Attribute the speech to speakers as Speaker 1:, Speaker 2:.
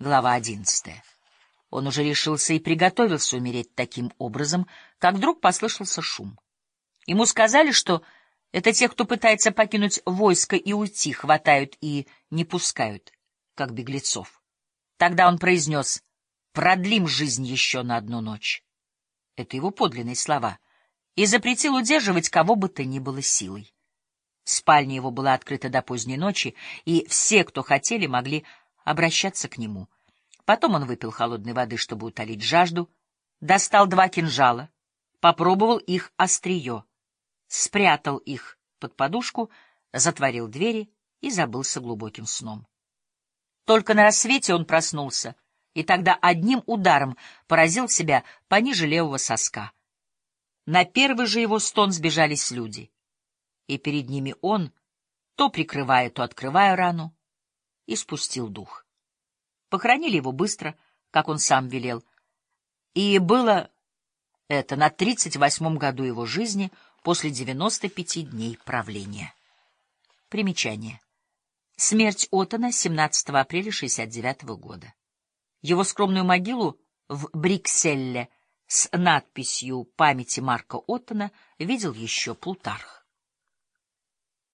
Speaker 1: Глава одиннадцатая. Он уже решился и приготовился умереть таким образом, как вдруг послышался шум. Ему сказали, что это тех, кто пытается покинуть войско и уйти, хватают и не пускают, как беглецов. Тогда он произнес «Продлим жизнь еще на одну ночь». Это его подлинные слова. И запретил удерживать кого бы то ни было силой. Спальня его была открыта до поздней ночи, и все, кто хотели, могли обращаться к нему. Потом он выпил холодной воды, чтобы утолить жажду, достал два кинжала, попробовал их острие, спрятал их под подушку, затворил двери и забылся глубоким сном. Только на рассвете он проснулся, и тогда одним ударом поразил себя пониже левого соска. На первый же его стон сбежались люди, и перед ними он, то прикрывая, то открывая рану, и спустил дух. Похоронили его быстро, как он сам велел. И было это на тридцать восьмом году его жизни после девяносто пяти дней правления. Примечание. Смерть Оттона 17 апреля 69 года. Его скромную могилу в Брикселле с надписью «Памяти Марка Оттона» видел еще Плутарх.